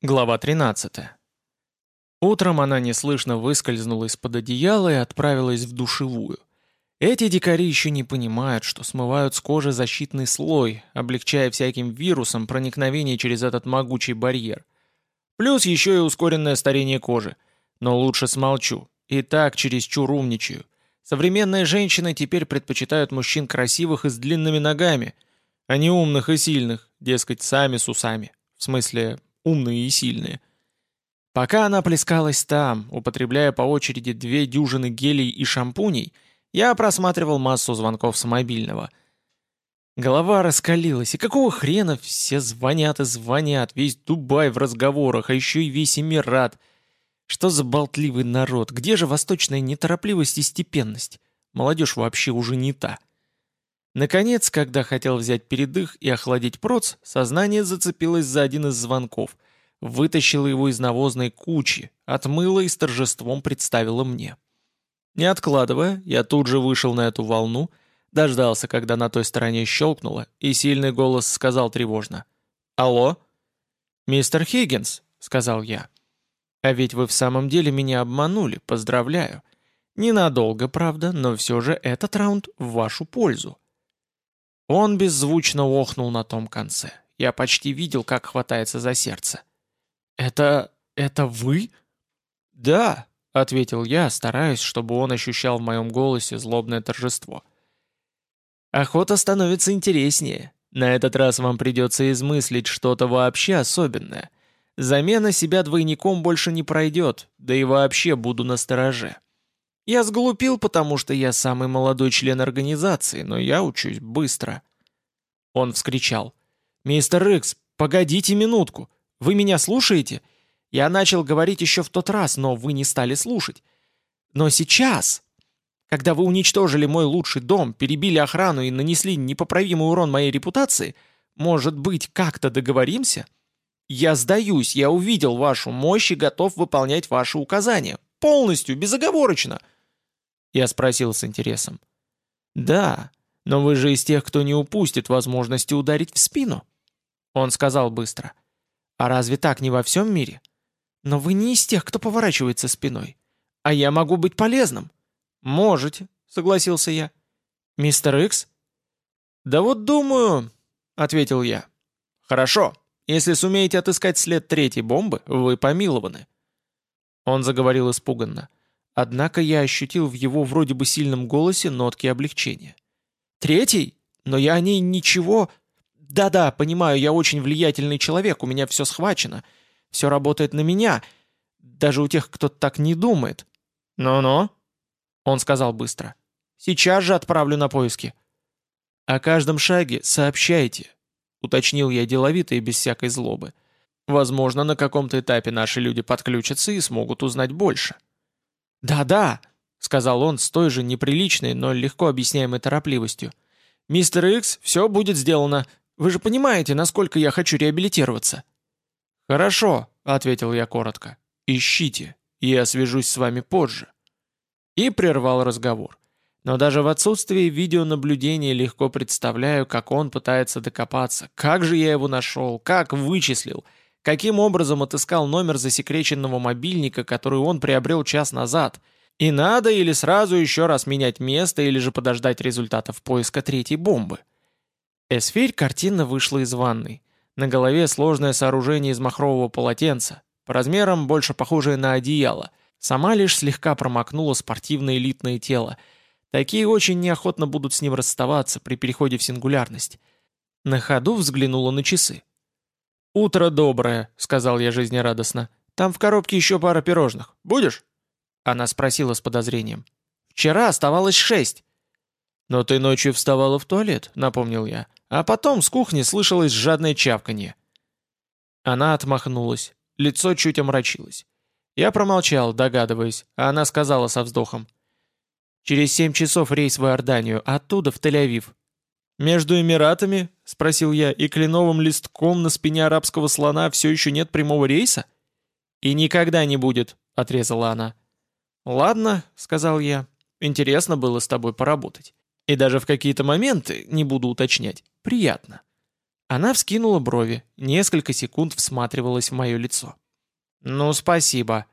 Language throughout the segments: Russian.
Глава 13. Утром она неслышно выскользнула из-под одеяла и отправилась в душевую. Эти дикари еще не понимают, что смывают с кожи защитный слой, облегчая всяким вирусом проникновение через этот могучий барьер. Плюс еще и ускоренное старение кожи. Но лучше смолчу. И так чересчур умничаю. Современные женщины теперь предпочитают мужчин красивых и с длинными ногами, а не умных и сильных, дескать, сами с усами. В смысле, умные и сильные. Пока она плескалась там, употребляя по очереди две дюжины гелей и шампуней, я просматривал массу звонков с мобильного. Голова раскалилась, и какого хрена все звонят и звонят, весь Дубай в разговорах, а еще и весь Эмират. Что за болтливый народ, где же восточная неторопливость и степенность? Молодежь вообще уже не та. Наконец, когда хотел взять передых и охладить проц, сознание зацепилось за один из звонков, вытащило его из навозной кучи, отмыло и с торжеством представило мне. Не откладывая, я тут же вышел на эту волну, дождался, когда на той стороне щелкнуло, и сильный голос сказал тревожно. «Алло?» «Мистер Хиггинс», — сказал я. «А ведь вы в самом деле меня обманули, поздравляю. Ненадолго, правда, но все же этот раунд в вашу пользу». Он беззвучно охнул на том конце. Я почти видел, как хватается за сердце. «Это... это вы?» «Да», — ответил я, стараясь, чтобы он ощущал в моем голосе злобное торжество. «Охота становится интереснее. На этот раз вам придется измыслить что-то вообще особенное. Замена себя двойником больше не пройдет, да и вообще буду на стороже. Я сглупил, потому что я самый молодой член организации, но я учусь быстро». Он вскричал. «Мистер Икс, погодите минутку. Вы меня слушаете? Я начал говорить еще в тот раз, но вы не стали слушать. Но сейчас, когда вы уничтожили мой лучший дом, перебили охрану и нанесли непоправимый урон моей репутации, может быть, как-то договоримся? Я сдаюсь, я увидел вашу мощь и готов выполнять ваши указания. Полностью, безоговорочно. Я спросил с интересом. «Да, но вы же из тех, кто не упустит возможности ударить в спину». Он сказал быстро. «А разве так не во всем мире? Но вы не из тех, кто поворачивается спиной. А я могу быть полезным». «Можете», — согласился я. «Мистер Икс?» «Да вот думаю», — ответил я. «Хорошо. Если сумеете отыскать след третьей бомбы, вы помилованы». Он заговорил испуганно. Однако я ощутил в его вроде бы сильном голосе нотки облегчения. «Третий? Но я о ней ничего...» «Да-да, понимаю, я очень влиятельный человек, у меня все схвачено. Все работает на меня. Даже у тех, кто так не думает». «Ну-ну», — он сказал быстро. «Сейчас же отправлю на поиски». «О каждом шаге сообщайте», — уточнил я деловито и без всякой злобы. «Возможно, на каком-то этапе наши люди подключатся и смогут узнать больше». «Да-да», — сказал он с той же неприличной, но легко объясняемой торопливостью. «Мистер Икс, все будет сделано. Вы же понимаете, насколько я хочу реабилитироваться». «Хорошо», — ответил я коротко. «Ищите, и я свяжусь с вами позже». И прервал разговор. Но даже в отсутствии видеонаблюдения легко представляю, как он пытается докопаться. Как же я его нашел, как вычислил — каким образом отыскал номер засекреченного мобильника, который он приобрел час назад, и надо или сразу еще раз менять место, или же подождать результатов поиска третьей бомбы. Эсфирь картинно вышла из ванной. На голове сложное сооружение из махрового полотенца, по размерам больше похожее на одеяло. Сама лишь слегка промокнула спортивное элитное тело. Такие очень неохотно будут с ним расставаться при переходе в сингулярность. На ходу взглянула на часы. «Утро доброе», — сказал я жизнерадостно. «Там в коробке еще пара пирожных. Будешь?» Она спросила с подозрением. «Вчера оставалось шесть». «Но ты ночью вставала в туалет», — напомнил я. А потом с кухни слышалось жадное чавканье. Она отмахнулась. Лицо чуть омрачилось. Я промолчал, догадываясь, а она сказала со вздохом. «Через семь часов рейс в Иорданию, оттуда в Тель-Авив. «Между Эмиратами?» — спросил я, «и кленовым листком на спине арабского слона все еще нет прямого рейса?» «И никогда не будет», — отрезала она. «Ладно», — сказал я, — «интересно было с тобой поработать. И даже в какие-то моменты, не буду уточнять, приятно. Она вскинула брови, несколько секунд всматривалась в мое лицо. «Ну, спасибо».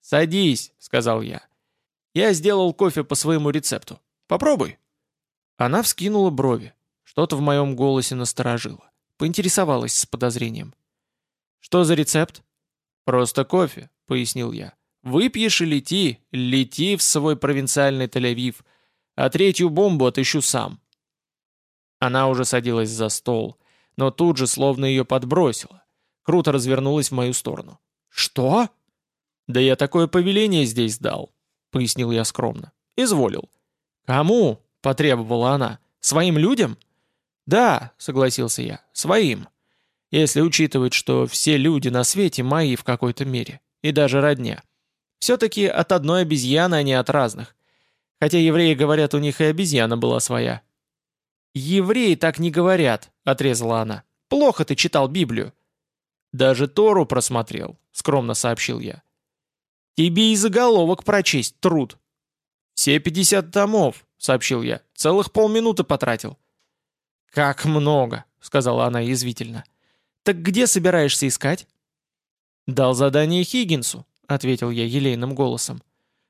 «Садись», — сказал я. «Я сделал кофе по своему рецепту. Попробуй». Она вскинула брови. Что-то в моем голосе насторожило. Поинтересовалась с подозрением. «Что за рецепт?» «Просто кофе», — пояснил я. «Выпьешь и лети, лети в свой провинциальный Тель-Авив, а третью бомбу отыщу сам». Она уже садилась за стол, но тут же словно ее подбросило. Круто развернулась в мою сторону. «Что?» «Да я такое повеление здесь дал», — пояснил я скромно. «Изволил». «Кому?» — потребовала она. «Своим людям?» «Да», — согласился я, — «своим. Если учитывать, что все люди на свете мои в какой-то мере, и даже родня. Все-таки от одной обезьяны, а не от разных. Хотя евреи говорят, у них и обезьяна была своя. «Евреи так не говорят», — отрезала она. «Плохо ты читал Библию». «Даже Тору просмотрел», — скромно сообщил я. «Тебе и заголовок прочесть труд». «Все пятьдесят томов», — сообщил я. «Целых полминуты потратил». «Как много», — сказала она язвительно. «Так где собираешься искать?» «Дал задание Хиггинсу», — ответил я елейным голосом.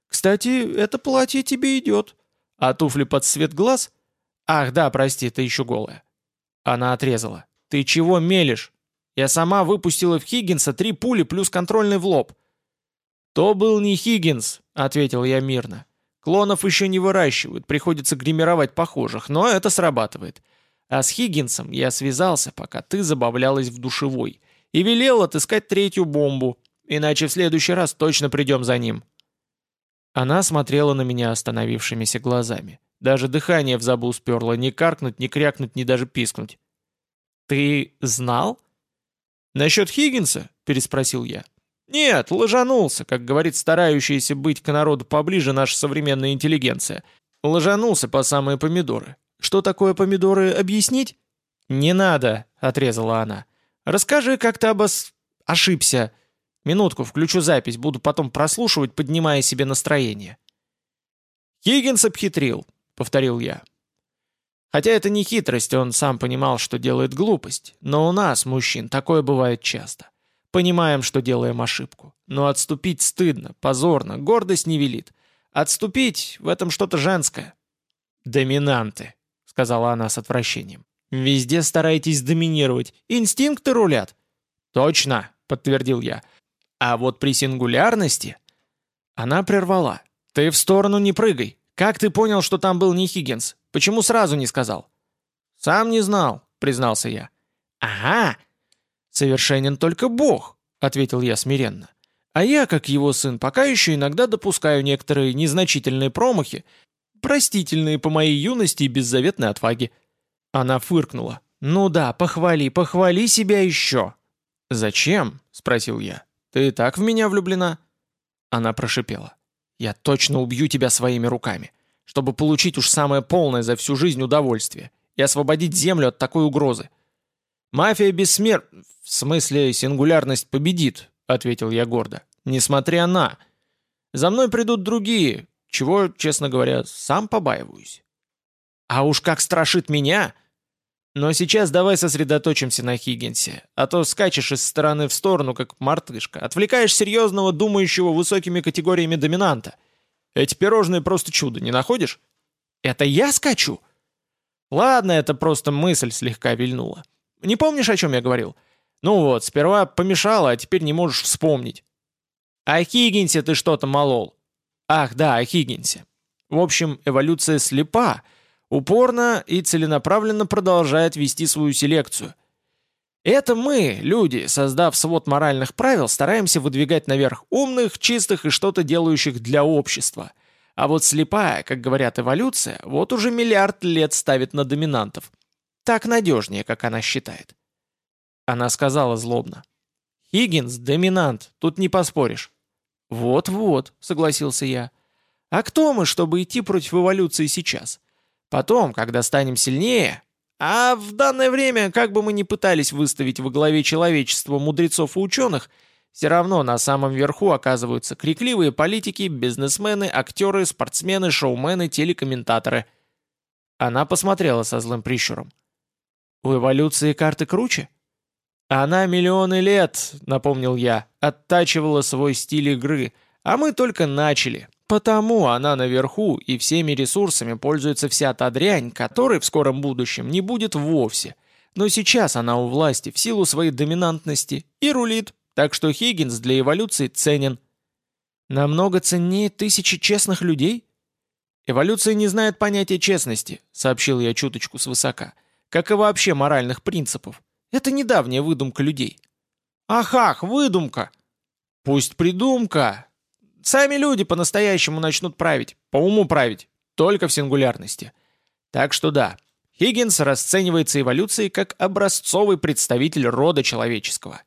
«Кстати, это платье тебе идет. А туфли под цвет глаз «Ах, да, прости, ты еще голая». Она отрезала. «Ты чего мелешь? Я сама выпустила в Хиггинса три пули плюс контрольный в лоб». «То был не Хиггинс», — ответил я мирно. «Клонов еще не выращивают, приходится гримировать похожих, но это срабатывает. А с Хиггинсом я связался, пока ты забавлялась в душевой, и велел отыскать третью бомбу, иначе в следующий раз точно придем за ним». Она смотрела на меня остановившимися глазами. Даже дыхание в забу сперло, ни каркнуть, ни крякнуть, ни даже пискнуть. «Ты знал?» «Насчет Хиггинса?» — переспросил я. «Нет, ложанулся, как говорит старающаяся быть к народу поближе наша современная интеллигенция. Ложанулся по самые помидоры. Что такое помидоры, объяснить?» «Не надо», — отрезала она. «Расскажи, как ты обос... ошибся. Минутку, включу запись, буду потом прослушивать, поднимая себе настроение». Хиггинс обхитрил повторил я. Хотя это не хитрость, он сам понимал, что делает глупость. Но у нас, мужчин, такое бывает часто. Понимаем, что делаем ошибку. Но отступить стыдно, позорно, гордость не велит. Отступить — в этом что-то женское. «Доминанты», — сказала она с отвращением. «Везде стараетесь доминировать. Инстинкты рулят». «Точно», — подтвердил я. «А вот при сингулярности...» Она прервала. «Ты в сторону не прыгай. «Как ты понял, что там был не Хиггинс? Почему сразу не сказал?» «Сам не знал», — признался я. «Ага! Совершенен только Бог», — ответил я смиренно. «А я, как его сын, пока еще иногда допускаю некоторые незначительные промахи, простительные по моей юности и беззаветной отваге». Она фыркнула. «Ну да, похвали, похвали себя еще». «Зачем?» — спросил я. «Ты и так в меня влюблена?» Она прошипела. Я точно убью тебя своими руками, чтобы получить уж самое полное за всю жизнь удовольствие и освободить Землю от такой угрозы. Мафия бессмер... В смысле, сингулярность победит, ответил я гордо. Несмотря на... За мной придут другие, чего, честно говоря, сам побаиваюсь. А уж как страшит меня... Но сейчас давай сосредоточимся на Хиггинсе, а то скачешь из стороны в сторону, как мартышка, отвлекаешь серьезного, думающего высокими категориями доминанта. Эти пирожные просто чудо, не находишь? Это я скачу? Ладно, это просто мысль слегка вильнула. Не помнишь, о чем я говорил? Ну вот, сперва помешала, а теперь не можешь вспомнить. О Хиггинсе ты что-то молол. Ах, да, о Хиггинсе. В общем, эволюция слепа — упорно и целенаправленно продолжает вести свою селекцию. Это мы, люди, создав свод моральных правил, стараемся выдвигать наверх умных, чистых и что-то делающих для общества. А вот слепая, как говорят эволюция, вот уже миллиард лет ставит на доминантов. Так надежнее, как она считает. Она сказала злобно. «Хиггинс – доминант, тут не поспоришь». «Вот-вот», — согласился я. «А кто мы, чтобы идти против эволюции сейчас? Потом, когда станем сильнее, а в данное время, как бы мы ни пытались выставить во главе человечества мудрецов и ученых, все равно на самом верху оказываются крикливые политики, бизнесмены, актеры, спортсмены, шоумены, телекомментаторы. Она посмотрела со злым прищуром. У эволюции карты круче? Она миллионы лет, напомнил я, оттачивала свой стиль игры, а мы только начали. Потому она наверху и всеми ресурсами пользуется вся та дрянь, которой в скором будущем не будет вовсе. Но сейчас она у власти в силу своей доминантности и рулит, так что Хиггинс для эволюции ценен. Намного ценнее тысячи честных людей? Эволюция не знает понятия честности, сообщил я чуточку свысока, как и вообще моральных принципов. Это недавняя выдумка людей. Ах-ах, выдумка! Пусть придумка! Сами люди по-настоящему начнут править, по уму править, только в сингулярности. Так что да, Хиггинс расценивается эволюцией как образцовый представитель рода человеческого.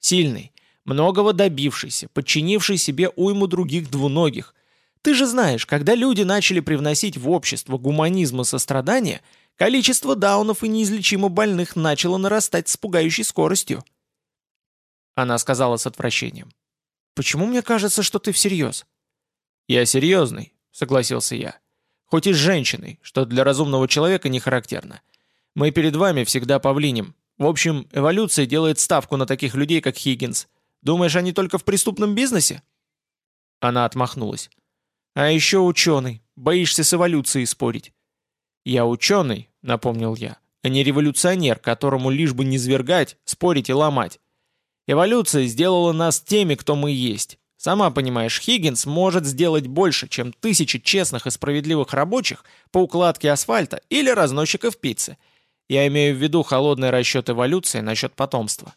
Сильный, многого добившийся, подчинивший себе уйму других двуногих. Ты же знаешь, когда люди начали привносить в общество гуманизм и сострадание, количество даунов и неизлечимо больных начало нарастать с пугающей скоростью. Она сказала с отвращением. Почему мне кажется, что ты всерьез?» «Я серьезный», — согласился я. «Хоть и с женщиной, что для разумного человека не характерно. Мы перед вами всегда павлиним. В общем, эволюция делает ставку на таких людей, как Хиггинс. Думаешь, они только в преступном бизнесе?» Она отмахнулась. «А еще ученый. Боишься с эволюцией спорить». «Я ученый», — напомнил я, «а не революционер, которому лишь бы не свергать, спорить и ломать. Эволюция сделала нас теми, кто мы есть. Сама понимаешь, Хиггинс может сделать больше, чем тысячи честных и справедливых рабочих по укладке асфальта или разносчиков пиццы. Я имею в виду холодный расчет эволюции насчет потомства.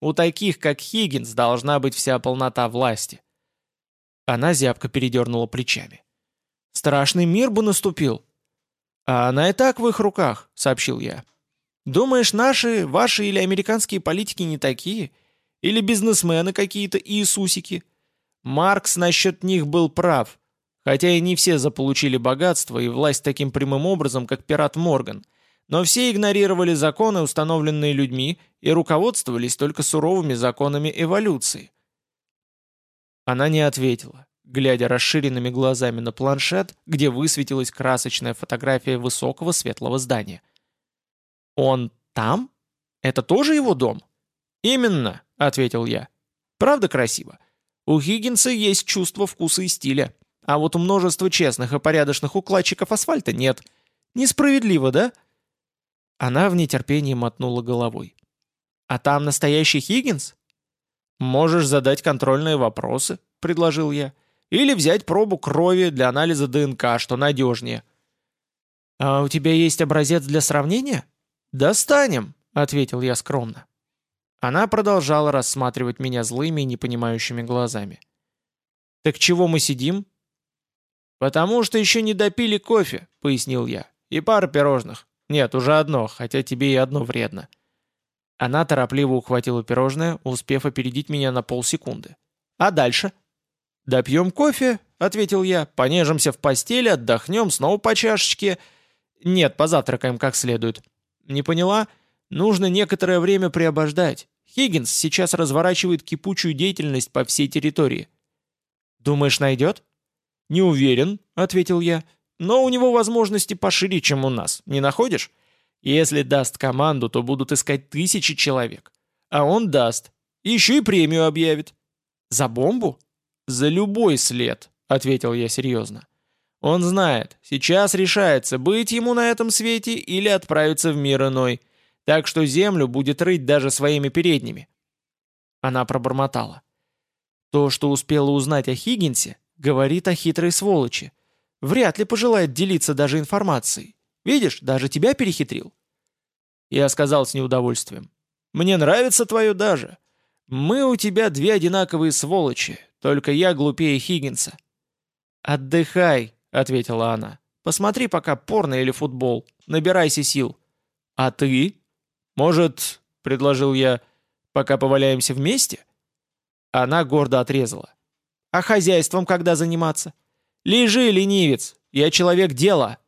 У таких, как Хиггинс, должна быть вся полнота власти. Она зябко передернула плечами. «Страшный мир бы наступил!» «А она и так в их руках», — сообщил я. «Думаешь, наши, ваши или американские политики не такие?» Или бизнесмены какие-то Иисусики. Маркс насчет них был прав, хотя и не все заполучили богатство и власть таким прямым образом, как пират Морган, но все игнорировали законы, установленные людьми, и руководствовались только суровыми законами эволюции. Она не ответила, глядя расширенными глазами на планшет, где высветилась красочная фотография высокого светлого здания. «Он там? Это тоже его дом?» «Именно», — ответил я. «Правда красиво? У Хиггинса есть чувство вкуса и стиля, а вот у множества честных и порядочных укладчиков асфальта нет. Несправедливо, да?» Она в нетерпении мотнула головой. «А там настоящий Хиггинс?» «Можешь задать контрольные вопросы», — предложил я. «Или взять пробу крови для анализа ДНК, что надежнее». «А у тебя есть образец для сравнения?» «Достанем», — ответил я скромно. Она продолжала рассматривать меня злыми и непонимающими глазами. «Так чего мы сидим?» «Потому что еще не допили кофе», — пояснил я. «И пара пирожных. Нет, уже одно, хотя тебе и одно вредно». Она торопливо ухватила пирожное, успев опередить меня на полсекунды. «А дальше?» «Допьем кофе», — ответил я, — «понежимся в постели, отдохнем, снова по чашечке. Нет, позавтракаем как следует». «Не поняла?» Нужно некоторое время приобождать. Хиггинс сейчас разворачивает кипучую деятельность по всей территории. Думаешь, найдет? Не уверен, ответил я. Но у него возможности пошире, чем у нас. Не находишь? Если даст команду, то будут искать тысячи человек. А он даст. Еще и премию объявит. За бомбу? За любой след, ответил я серьезно. Он знает, сейчас решается, быть ему на этом свете или отправиться в мир иной так что землю будет рыть даже своими передними. Она пробормотала. То, что успела узнать о Хиггинсе, говорит о хитрой сволочи. Вряд ли пожелает делиться даже информацией. Видишь, даже тебя перехитрил. Я сказал с неудовольствием. Мне нравится твое даже. Мы у тебя две одинаковые сволочи, только я глупее Хиггинса. Отдыхай, ответила она. Посмотри пока порно или футбол. Набирайся сил. А ты? «Может, — предложил я, — пока поваляемся вместе?» Она гордо отрезала. «А хозяйством когда заниматься? Лежи, ленивец, я человек дела!»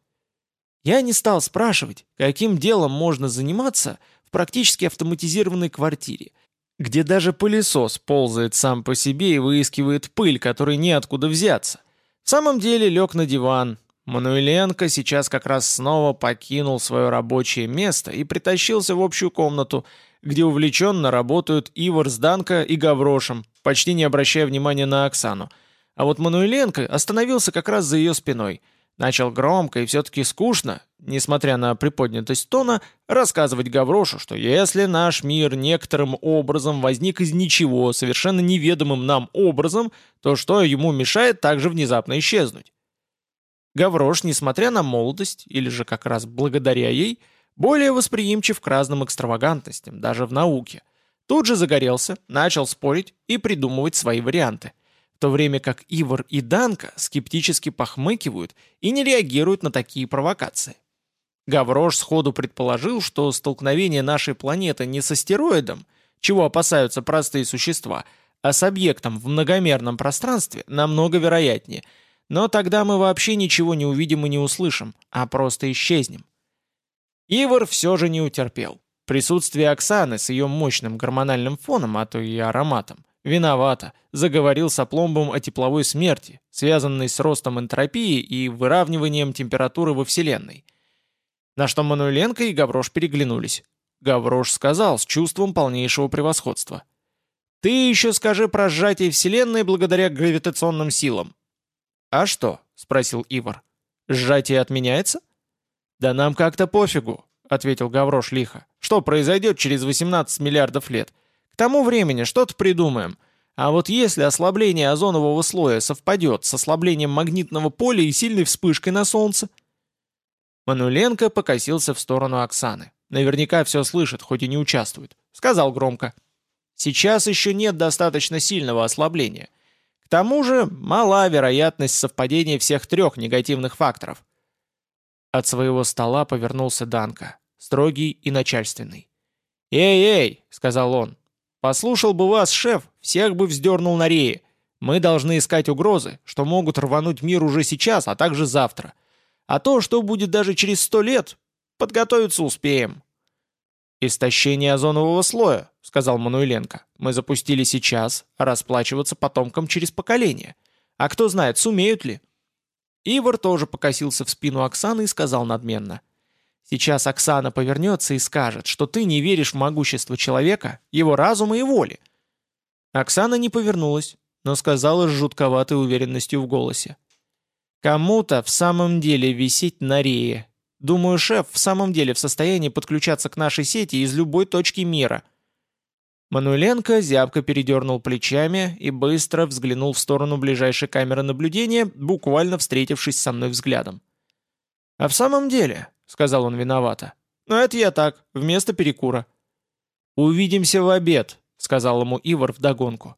Я не стал спрашивать, каким делом можно заниматься в практически автоматизированной квартире, где даже пылесос ползает сам по себе и выискивает пыль, которой неоткуда взяться. В самом деле лег на диван, Мануиленко сейчас как раз снова покинул свое рабочее место и притащился в общую комнату, где увлеченно работают Ивар с Данко и Гаврошем, почти не обращая внимания на Оксану. А вот Мануиленко остановился как раз за ее спиной. Начал громко и все-таки скучно, несмотря на приподнятость тона, рассказывать Гаврошу, что если наш мир некоторым образом возник из ничего, совершенно неведомым нам образом, то что ему мешает также внезапно исчезнуть? Гаврош, несмотря на молодость, или же как раз благодаря ей, более восприимчив к разным экстравагантностям, даже в науке. Тут же загорелся, начал спорить и придумывать свои варианты в то время как Ивар и Данка скептически похмыкивают и не реагируют на такие провокации. Гаврош сходу предположил, что столкновение нашей планеты не с астероидом, чего опасаются простые существа, а с объектом в многомерном пространстве намного вероятнее, но тогда мы вообще ничего не увидим и не услышим, а просто исчезнем. Ивар все же не утерпел. Присутствие Оксаны с ее мощным гормональным фоном, а то и ароматом, Виновата. Заговорил с опломбом о тепловой смерти, связанной с ростом энтропии и выравниванием температуры во Вселенной. На что Мануиленко и Гаврош переглянулись. Гаврош сказал с чувством полнейшего превосходства. «Ты еще скажи про сжатие Вселенной благодаря гравитационным силам». «А что?» — спросил Ивар. «Сжатие отменяется?» «Да нам как-то пофигу», — ответил Гаврош лихо. «Что произойдет через 18 миллиардов лет? тому времени что-то придумаем. А вот если ослабление озонового слоя совпадет с ослаблением магнитного поля и сильной вспышкой на Солнце? Мануленко покосился в сторону Оксаны. Наверняка все слышит, хоть и не участвует. Сказал громко. Сейчас еще нет достаточно сильного ослабления. К тому же мала вероятность совпадения всех трех негативных факторов. От своего стола повернулся Данка, строгий и начальственный. «Эй-эй!» — сказал он. Послушал бы вас, шеф, всех бы вздернул на рее. Мы должны искать угрозы, что могут рвануть мир уже сейчас, а также завтра. А то, что будет даже через сто лет, подготовиться успеем». «Истощение озонового слоя», — сказал Мануиленко. «Мы запустили сейчас, расплачиваться потомкам через поколение. А кто знает, сумеют ли?» Ивар тоже покосился в спину Оксаны и сказал надменно. Сейчас Оксана повернется и скажет, что ты не веришь в могущество человека, его разума и воли. Оксана не повернулась, но сказала с жутковатой уверенностью в голосе. Кому-то в самом деле висеть на рее. Думаю, шеф в самом деле в состоянии подключаться к нашей сети из любой точки мира. Мануленко зябко передернул плечами и быстро взглянул в сторону ближайшей камеры наблюдения, буквально встретившись со мной взглядом. «А в самом деле, сказал он виновато. «Но это я так, вместо перекура». «Увидимся в обед», — сказал ему Ивар вдогонку.